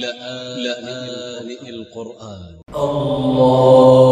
لآن القرآن. الله